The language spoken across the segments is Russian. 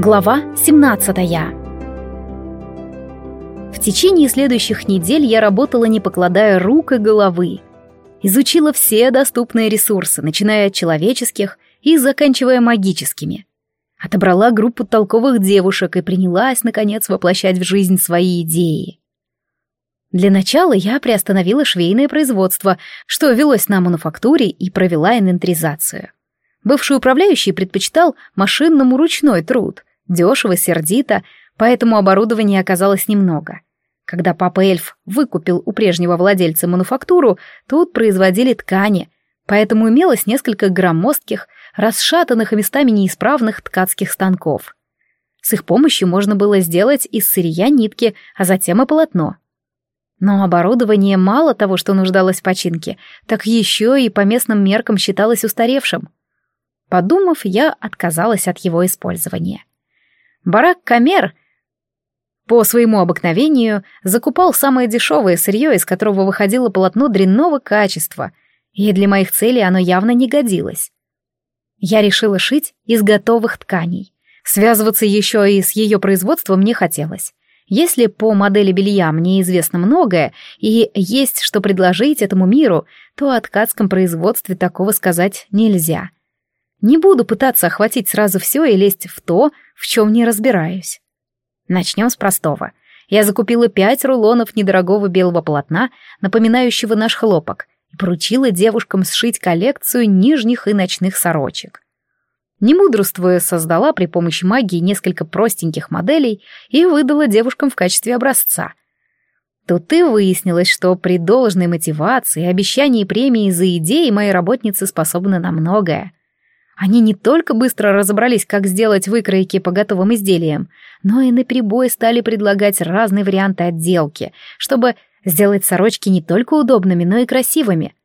Глава 17 В течение следующих недель я работала, не покладая рук и головы. Изучила все доступные ресурсы, начиная от человеческих и заканчивая магическими. Отобрала группу толковых девушек и принялась, наконец, воплощать в жизнь свои идеи. Для начала я приостановила швейное производство, что велось на мануфактуре, и провела инвентаризацию. Бывший управляющий предпочитал машинному ручной труд, дешево, сердито, поэтому оборудования оказалось немного. Когда папа-эльф выкупил у прежнего владельца мануфактуру, тут производили ткани, поэтому имелось несколько громоздких, расшатанных и местами неисправных ткацких станков. С их помощью можно было сделать из сырья нитки, а затем и полотно. Но оборудование мало того, что нуждалось в починке, так еще и по местным меркам считалось устаревшим. Подумав, я отказалась от его использования. Барак Камер по своему обыкновению закупал самое дешевое сырье, из которого выходило полотно дрянного качества, и для моих целей оно явно не годилось. Я решила шить из готовых тканей. Связываться еще и с ее производством не хотелось. Если по модели белья мне известно многое и есть что предложить этому миру, то о ткацком производстве такого сказать нельзя. Не буду пытаться охватить сразу все и лезть в то, в чем не разбираюсь. Начнем с простого. Я закупила пять рулонов недорогого белого полотна, напоминающего наш хлопок, и поручила девушкам сшить коллекцию нижних и ночных сорочек. Не мудрствуя, создала при помощи магии несколько простеньких моделей и выдала девушкам в качестве образца. Тут и выяснилось, что при должной мотивации обещании премии за идеи мои работницы способны на многое. Они не только быстро разобрались, как сделать выкройки по готовым изделиям, но и наперебой стали предлагать разные варианты отделки, чтобы сделать сорочки не только удобными, но и красивыми.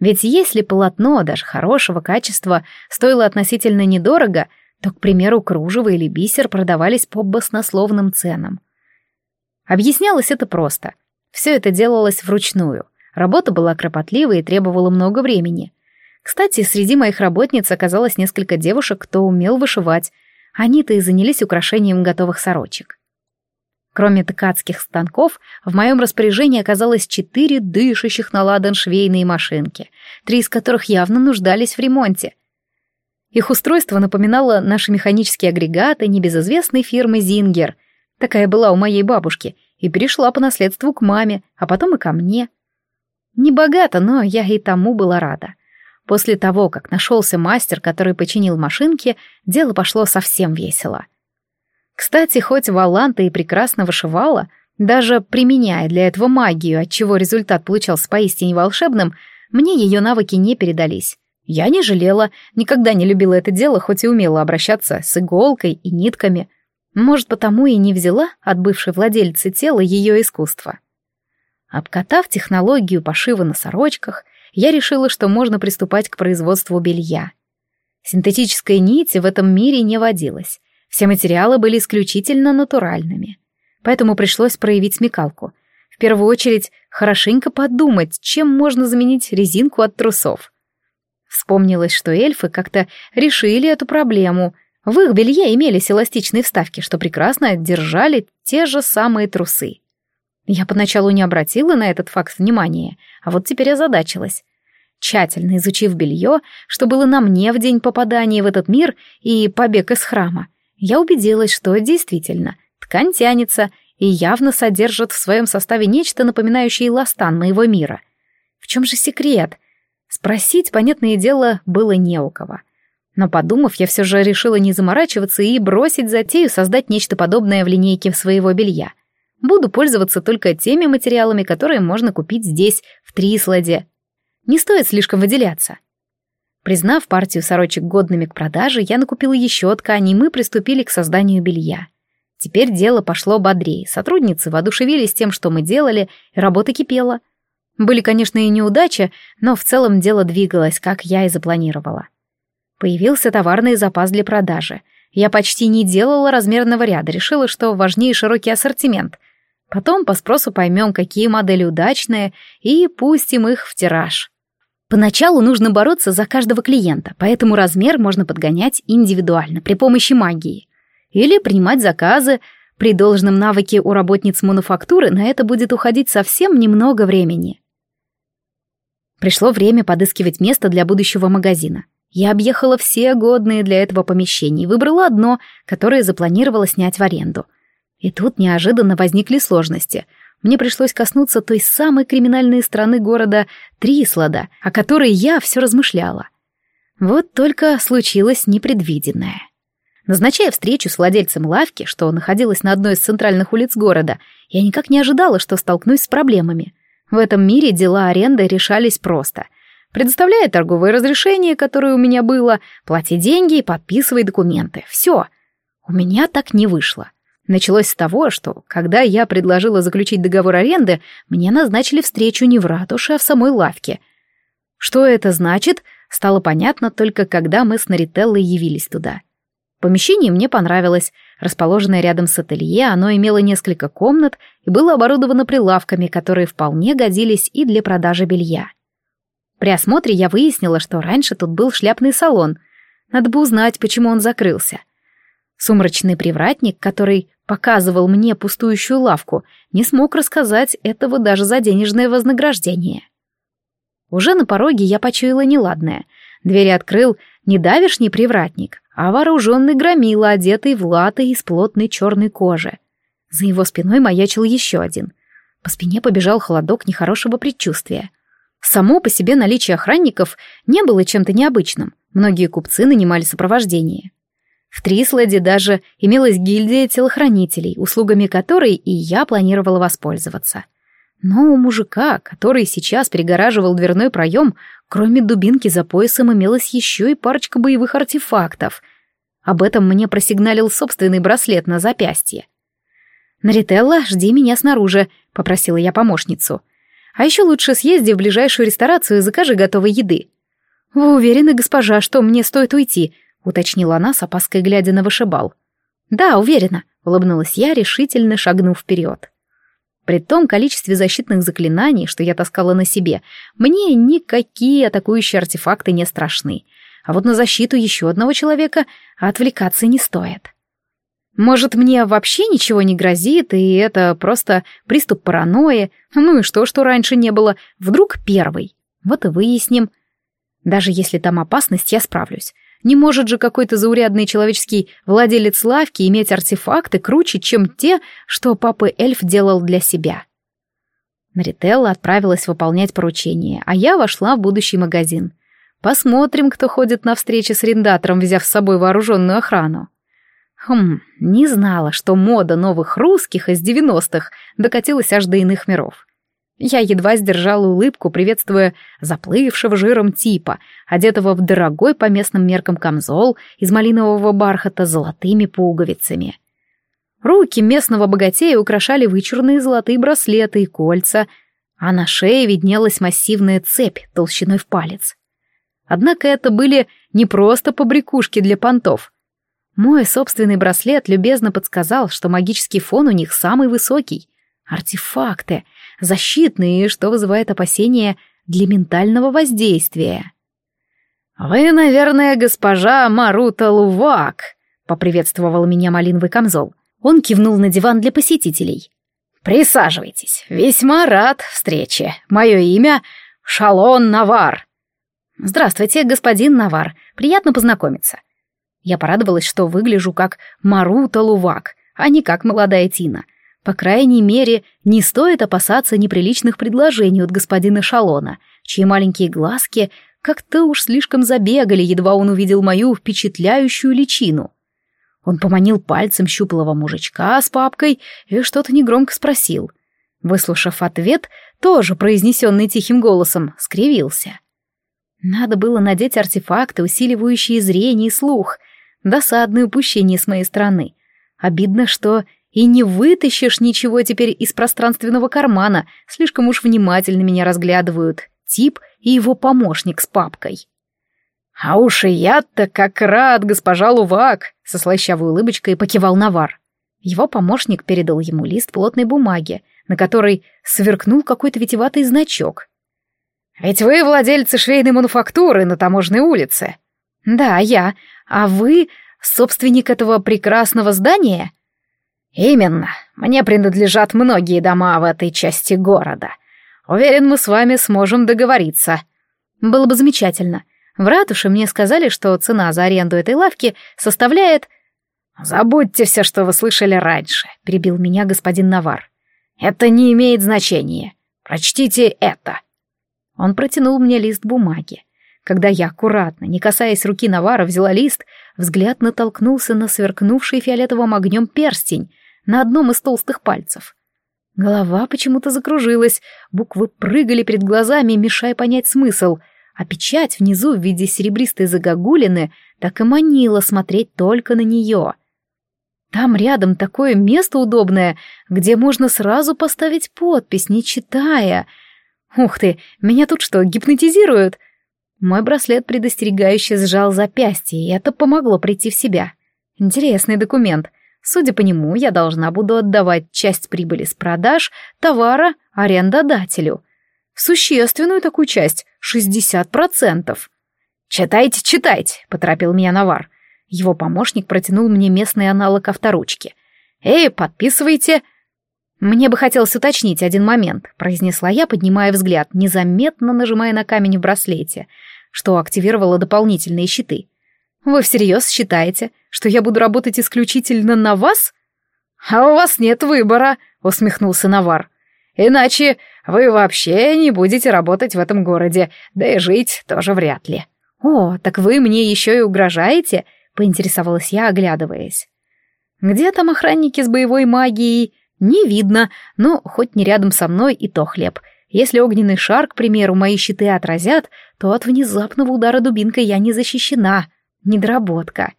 Ведь если полотно, даже хорошего качества, стоило относительно недорого, то, к примеру, кружево или бисер продавались по баснословным ценам. Объяснялось это просто. Все это делалось вручную. Работа была кропотливой и требовала много времени. Кстати, среди моих работниц оказалось несколько девушек, кто умел вышивать. Они-то и занялись украшением готовых сорочек. Кроме ткацких станков, в моем распоряжении оказалось четыре дышащих на ладан швейные машинки, три из которых явно нуждались в ремонте. Их устройство напоминало наши механические агрегаты небезызвестной фирмы «Зингер». Такая была у моей бабушки, и перешла по наследству к маме, а потом и ко мне. Не богато, но я и тому была рада. После того, как нашелся мастер, который починил машинки, дело пошло совсем весело. Кстати, хоть Валанта и прекрасно вышивала, даже применяя для этого магию, отчего результат получался поистине волшебным, мне ее навыки не передались. Я не жалела, никогда не любила это дело, хоть и умела обращаться с иголкой и нитками. Может, потому и не взяла от бывшей владельцы тела ее искусство. Обкатав технологию пошива на сорочках, я решила, что можно приступать к производству белья. Синтетической нити в этом мире не водилось. Все материалы были исключительно натуральными. Поэтому пришлось проявить смекалку. В первую очередь, хорошенько подумать, чем можно заменить резинку от трусов. Вспомнилось, что эльфы как-то решили эту проблему. В их белье имелись эластичные вставки, что прекрасно держали те же самые трусы. Я поначалу не обратила на этот факт внимания, а вот теперь озадачилась. Тщательно изучив белье, что было на мне в день попадания в этот мир и побег из храма, я убедилась, что действительно ткань тянется и явно содержит в своем составе нечто напоминающее ластан моего мира. В чем же секрет? Спросить, понятное дело, было не у кого. Но подумав, я все же решила не заморачиваться и бросить затею создать нечто подобное в линейке своего белья — Буду пользоваться только теми материалами, которые можно купить здесь, в Трисладе. Не стоит слишком выделяться. Признав партию сорочек годными к продаже, я накупила еще ткани, и мы приступили к созданию белья. Теперь дело пошло бодрее, сотрудницы воодушевились тем, что мы делали, и работа кипела. Были, конечно, и неудачи, но в целом дело двигалось, как я и запланировала. Появился товарный запас для продажи. Я почти не делала размерного ряда, решила, что важнее широкий ассортимент, Потом по спросу поймем, какие модели удачные, и пустим их в тираж. Поначалу нужно бороться за каждого клиента, поэтому размер можно подгонять индивидуально при помощи магии. или принимать заказы. При должном навыке у работниц мануфактуры на это будет уходить совсем немного времени. Пришло время подыскивать место для будущего магазина. Я объехала все годные для этого помещения и выбрала одно, которое запланировала снять в аренду. И тут неожиданно возникли сложности. Мне пришлось коснуться той самой криминальной страны города Трислада, о которой я все размышляла. Вот только случилось непредвиденное. Назначая встречу с владельцем лавки, что находилась на одной из центральных улиц города, я никак не ожидала, что столкнусь с проблемами. В этом мире дела аренды решались просто. Предоставляй торговое разрешение, которое у меня было, плати деньги и подписывай документы. Все. У меня так не вышло. Началось с того, что, когда я предложила заключить договор аренды, мне назначили встречу не в ратуше, а в самой лавке. Что это значит, стало понятно только когда мы с Нарителлой явились туда. Помещение мне понравилось. Расположенное рядом с ателье, оно имело несколько комнат и было оборудовано прилавками, которые вполне годились и для продажи белья. При осмотре я выяснила, что раньше тут был шляпный салон. Надо бы узнать, почему он закрылся. Сумрачный привратник, который показывал мне пустующую лавку, не смог рассказать этого даже за денежное вознаграждение. Уже на пороге я почуяла неладное. Двери открыл не давишний привратник, а вооруженный громила, одетый в латы из плотной черной кожи. За его спиной маячил еще один. По спине побежал холодок нехорошего предчувствия. Само по себе наличие охранников не было чем-то необычным. Многие купцы нанимали сопровождение. В Трисладе даже имелась гильдия телохранителей, услугами которой и я планировала воспользоваться. Но у мужика, который сейчас перегораживал дверной проем, кроме дубинки за поясом имелась еще и парочка боевых артефактов. Об этом мне просигналил собственный браслет на запястье. «Нарителла, жди меня снаружи», — попросила я помощницу. «А еще лучше съезди в ближайшую ресторацию и закажи готовой еды». «Вы уверены, госпожа, что мне стоит уйти?» — уточнила она с опаской, глядя на вышибал. «Да, уверена», — улыбнулась я, решительно шагнув вперед. При том количестве защитных заклинаний, что я таскала на себе, мне никакие атакующие артефакты не страшны. А вот на защиту еще одного человека отвлекаться не стоит. Может, мне вообще ничего не грозит, и это просто приступ паранойи? Ну и что, что раньше не было? Вдруг первый? Вот и выясним. Даже если там опасность, я справлюсь. Не может же какой-то заурядный человеческий владелец лавки иметь артефакты круче, чем те, что папа-эльф делал для себя. Нарителла отправилась выполнять поручение, а я вошла в будущий магазин. Посмотрим, кто ходит на встречи с арендатором, взяв с собой вооруженную охрану. Хм, не знала, что мода новых русских из девяностых докатилась аж до иных миров. Я едва сдержала улыбку, приветствуя заплывшего жиром типа, одетого в дорогой по местным меркам камзол из малинового бархата с золотыми пуговицами. Руки местного богатея украшали вычурные золотые браслеты и кольца, а на шее виднелась массивная цепь толщиной в палец. Однако это были не просто побрякушки для понтов. Мой собственный браслет любезно подсказал, что магический фон у них самый высокий. Артефакты — защитные, что вызывает опасения для ментального воздействия. «Вы, наверное, госпожа Марута Лувак», — поприветствовал меня малиновый камзол. Он кивнул на диван для посетителей. «Присаживайтесь. Весьма рад встрече. Мое имя — Шалон Навар». «Здравствуйте, господин Навар. Приятно познакомиться». Я порадовалась, что выгляжу как Марута Лувак, а не как молодая Тина. По крайней мере, не стоит опасаться неприличных предложений от господина Шалона, чьи маленькие глазки как-то уж слишком забегали, едва он увидел мою впечатляющую личину. Он поманил пальцем щуплого мужичка с папкой и что-то негромко спросил. Выслушав ответ, тоже произнесенный тихим голосом, скривился. Надо было надеть артефакты, усиливающие зрение и слух. Досадное упущение с моей стороны. Обидно, что и не вытащишь ничего теперь из пространственного кармана, слишком уж внимательно меня разглядывают тип и его помощник с папкой. «А уж и я-то как рад, госпожа Лувак!» — со слащавой улыбочкой покивал Навар. Его помощник передал ему лист плотной бумаги, на которой сверкнул какой-то витеватый значок. «Ведь вы владельцы швейной мануфактуры на таможенной улице». «Да, я. А вы Собственник этого прекрасного здания? Именно. Мне принадлежат многие дома в этой части города. Уверен, мы с вами сможем договориться. Было бы замечательно. В ратуше мне сказали, что цена за аренду этой лавки составляет... «Забудьте все, что вы слышали раньше», — перебил меня господин Навар. «Это не имеет значения. Прочтите это». Он протянул мне лист бумаги. Когда я аккуратно, не касаясь руки Навара, взяла лист, взгляд натолкнулся на сверкнувший фиолетовым огнем перстень на одном из толстых пальцев. Голова почему-то закружилась, буквы прыгали перед глазами, мешая понять смысл, а печать внизу в виде серебристой загогулины так и манила смотреть только на нее. Там рядом такое место удобное, где можно сразу поставить подпись, не читая. Ух ты, меня тут что, гипнотизируют? Мой браслет предостерегающе сжал запястье, и это помогло прийти в себя. Интересный документ. Судя по нему, я должна буду отдавать часть прибыли с продаж товара арендодателю. Существенную такую часть — 60%. «Читайте, читайте», — поторопил меня Навар. Его помощник протянул мне местный аналог авторучки. «Эй, подписывайте!» «Мне бы хотелось уточнить один момент», — произнесла я, поднимая взгляд, незаметно нажимая на камень в браслете, что активировало дополнительные щиты. «Вы всерьез считаете, что я буду работать исключительно на вас?» «А у вас нет выбора», — усмехнулся Навар. «Иначе вы вообще не будете работать в этом городе, да и жить тоже вряд ли». «О, так вы мне еще и угрожаете?» — поинтересовалась я, оглядываясь. «Где там охранники с боевой магией?» «Не видно, но хоть не рядом со мной и то хлеб. Если огненный шар, к примеру, мои щиты отразят, то от внезапного удара дубинкой я не защищена. Недоработка».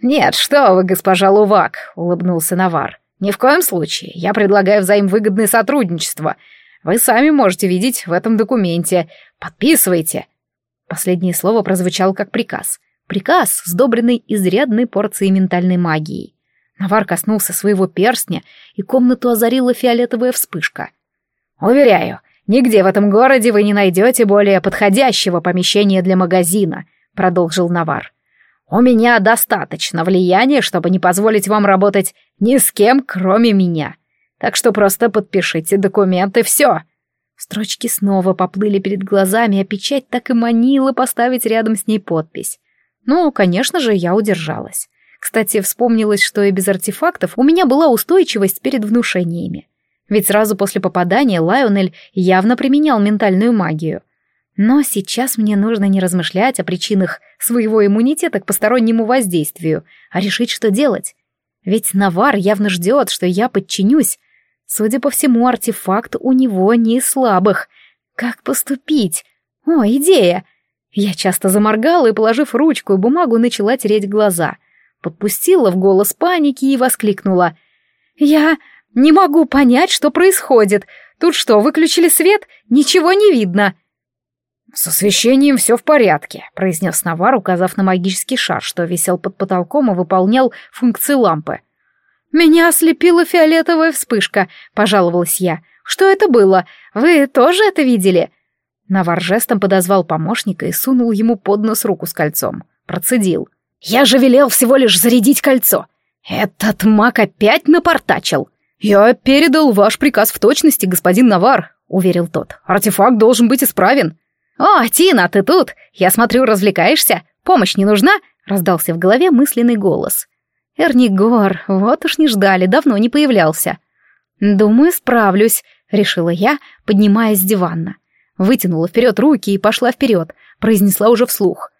«Нет, что вы, госпожа Лувак», — улыбнулся Навар. «Ни в коем случае. Я предлагаю взаимовыгодное сотрудничество. Вы сами можете видеть в этом документе. Подписывайте». Последнее слово прозвучало как приказ. Приказ, сдобренный изрядной порцией ментальной магии. Навар коснулся своего перстня, и комнату озарила фиолетовая вспышка. «Уверяю, нигде в этом городе вы не найдете более подходящего помещения для магазина», — продолжил Навар. «У меня достаточно влияния, чтобы не позволить вам работать ни с кем, кроме меня. Так что просто подпишите документы, все». Строчки снова поплыли перед глазами, а печать так и манила поставить рядом с ней подпись. Ну, конечно же, я удержалась. Кстати, вспомнилось, что и без артефактов у меня была устойчивость перед внушениями. Ведь сразу после попадания Лайонель явно применял ментальную магию. Но сейчас мне нужно не размышлять о причинах своего иммунитета к постороннему воздействию, а решить, что делать. Ведь Навар явно ждет, что я подчинюсь. Судя по всему, артефакт у него не слабых. Как поступить? О, идея! Я часто заморгала и, положив ручку и бумагу, начала тереть глаза. Подпустила в голос паники и воскликнула. «Я не могу понять, что происходит. Тут что, выключили свет? Ничего не видно». «С освещением все в порядке», — произнес Навар, указав на магический шар, что висел под потолком и выполнял функции лампы. «Меня ослепила фиолетовая вспышка», — пожаловалась я. «Что это было? Вы тоже это видели?» Навар жестом подозвал помощника и сунул ему под нос руку с кольцом. Процедил. «Я же велел всего лишь зарядить кольцо. Этот маг опять напортачил». «Я передал ваш приказ в точности, господин Навар», — уверил тот. «Артефакт должен быть исправен». «О, Тина, ты тут? Я смотрю, развлекаешься? Помощь не нужна?» — раздался в голове мысленный голос. «Эрнигор, вот уж не ждали, давно не появлялся». «Думаю, справлюсь», — решила я, поднимаясь с дивана вытянула вперед руки и пошла вперед, произнесла уже вслух.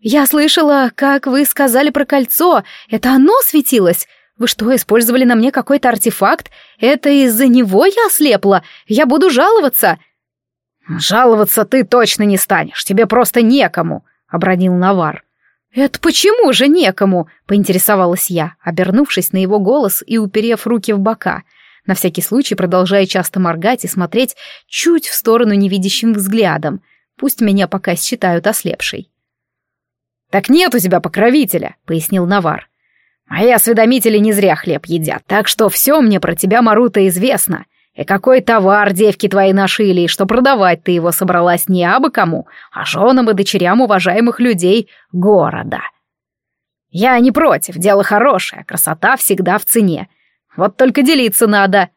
«Я слышала, как вы сказали про кольцо. Это оно светилось? Вы что, использовали на мне какой-то артефакт? Это из-за него я ослепла? Я буду жаловаться!» «Жаловаться ты точно не станешь, тебе просто некому», — обронил Навар. «Это почему же некому?» — поинтересовалась я, обернувшись на его голос и уперев руки в бока — на всякий случай продолжая часто моргать и смотреть чуть в сторону невидящим взглядом. Пусть меня пока считают ослепшей. «Так нет у тебя покровителя», — пояснил Навар. «Мои осведомители не зря хлеб едят, так что все мне про тебя, Марута, известно. И какой товар девки твои нашили, что продавать ты его собралась не абы кому, а женам и дочерям уважаемых людей города». «Я не против, дело хорошее, красота всегда в цене. Вот только делиться надо».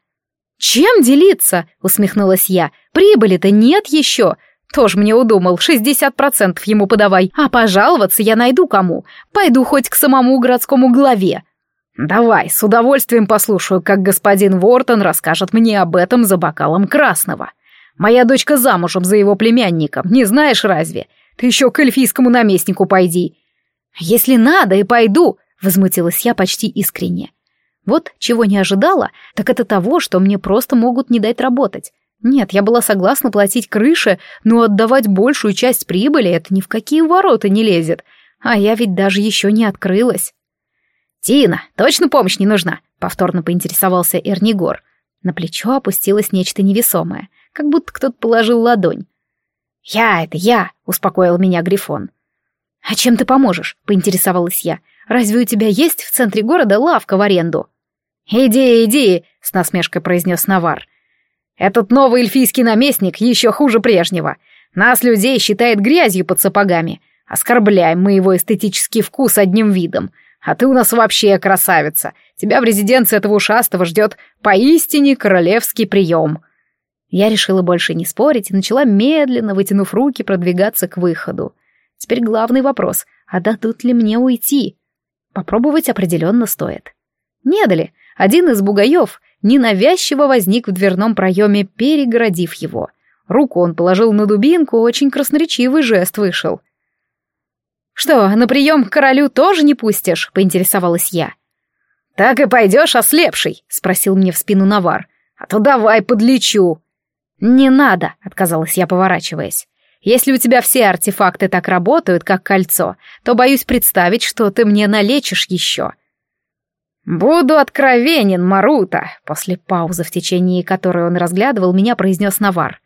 «Чем делиться?» — усмехнулась я. «Прибыли-то нет еще. Тоже мне удумал, 60% ему подавай, а пожаловаться я найду кому. Пойду хоть к самому городскому главе». «Давай, с удовольствием послушаю, как господин Вортон расскажет мне об этом за бокалом красного. Моя дочка замужем за его племянником, не знаешь разве? Ты еще к эльфийскому наместнику пойди». «Если надо, и пойду», — возмутилась я почти искренне. Вот чего не ожидала, так это того, что мне просто могут не дать работать. Нет, я была согласна платить крыше, но отдавать большую часть прибыли — это ни в какие ворота не лезет. А я ведь даже еще не открылась. «Тина, точно помощь не нужна?» — повторно поинтересовался Эрнигор. На плечо опустилось нечто невесомое, как будто кто-то положил ладонь. «Я, это я!» — успокоил меня Грифон. «А чем ты поможешь?» — поинтересовалась я. «Разве у тебя есть в центре города лавка в аренду?» «Иди, иди!» — с насмешкой произнес Навар. «Этот новый эльфийский наместник еще хуже прежнего. Нас, людей, считает грязью под сапогами. Оскорбляем мы его эстетический вкус одним видом. А ты у нас вообще красавица. Тебя в резиденции этого ушастого ждет поистине королевский прием». Я решила больше не спорить и начала медленно, вытянув руки, продвигаться к выходу. Теперь главный вопрос, а дадут ли мне уйти? Попробовать определенно стоит. Не дали. Один из бугаев ненавязчиво возник в дверном проеме, перегородив его. Руку он положил на дубинку, очень красноречивый жест вышел. «Что, на прием к королю тоже не пустишь?» — поинтересовалась я. «Так и пойдешь, ослепший?» — спросил мне в спину Навар. «А то давай подлечу». «Не надо», — отказалась я, поворачиваясь. «Если у тебя все артефакты так работают, как кольцо, то боюсь представить, что ты мне налечишь еще». «Буду откровенен, Марута», — после паузы, в течение которой он разглядывал, меня произнес Навар.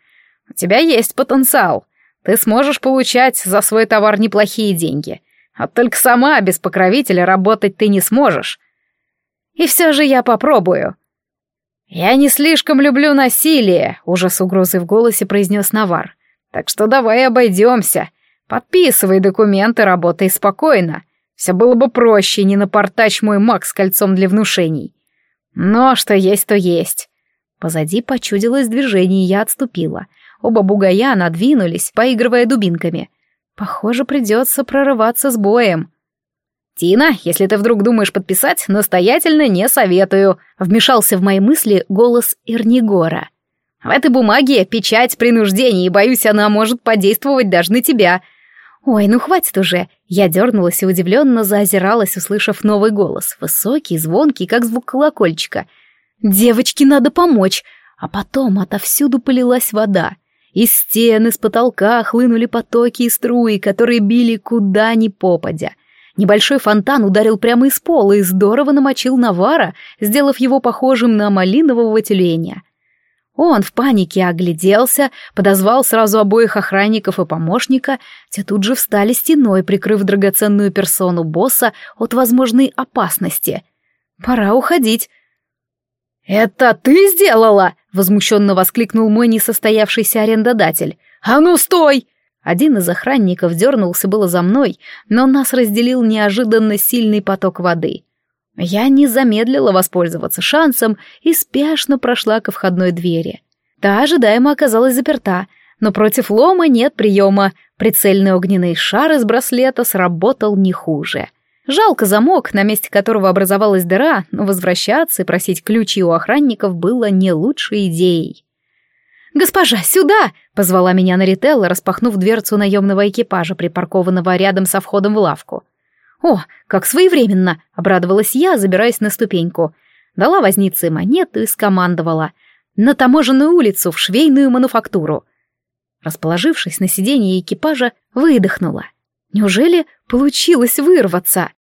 «У тебя есть потенциал. Ты сможешь получать за свой товар неплохие деньги. А только сама без покровителя работать ты не сможешь. И все же я попробую. Я не слишком люблю насилие, уже с угрозой в голосе произнес Навар. Так что давай обойдемся. Подписывай документы, работай спокойно. Все было бы проще, не напортач мой маг с кольцом для внушений. Но что есть, то есть. Позади почудилось движение, и я отступила — Оба бугая надвинулись, поигрывая дубинками. Похоже, придется прорываться с боем. «Тина, если ты вдруг думаешь подписать, настоятельно не советую», — вмешался в мои мысли голос Ирнигора. «В этой бумаге печать принуждения, и, боюсь, она может подействовать даже на тебя». «Ой, ну хватит уже!» Я дернулась и удивленно заозиралась, услышав новый голос, высокий, звонкий, как звук колокольчика. «Девочке надо помочь!» А потом отовсюду полилась вода. Из стены, с потолка хлынули потоки и струи, которые били куда ни попадя. Небольшой фонтан ударил прямо из пола и здорово намочил Навара, сделав его похожим на малинового тюленя. Он в панике огляделся, подозвал сразу обоих охранников и помощника, те тут же встали стеной, прикрыв драгоценную персону босса от возможной опасности. Пора уходить. «Это ты сделала?» — возмущенно воскликнул мой несостоявшийся арендодатель. «А ну, стой!» Один из охранников дернулся было за мной, но нас разделил неожиданно сильный поток воды. Я не замедлила воспользоваться шансом и спешно прошла ко входной двери. Та ожидаемо оказалась заперта, но против лома нет приема, прицельный огненный шар из браслета сработал не хуже — Жалко замок, на месте которого образовалась дыра, но возвращаться и просить ключи у охранников было не лучшей идеей. «Госпожа, сюда!» — позвала меня Нарителла, распахнув дверцу наемного экипажа, припаркованного рядом со входом в лавку. «О, как своевременно!» — обрадовалась я, забираясь на ступеньку. Дала вознице монету и скомандовала. «На таможенную улицу, в швейную мануфактуру!» Расположившись на сиденье экипажа, выдохнула. «Неужели получилось вырваться?»